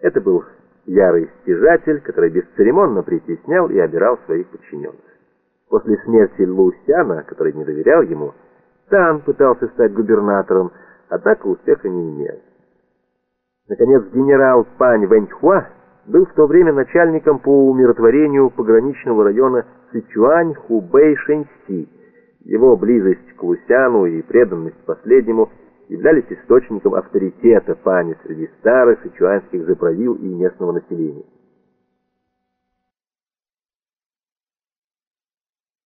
Это был ярый стяжатель, который бесцеремонно притеснял и обирал своих подчиненных. После смерти Лусяна, который не доверял ему, Тан пытался стать губернатором, однако успеха не имел. Наконец, генерал Пань Вэньхуа был в то время начальником по умиротворению пограничного района Сычуань, Хубэй, Шэньси. Его близость к Лусяну и преданность последнему являлись источником авторитета Пани среди старых сычуанских заправил и местного населения.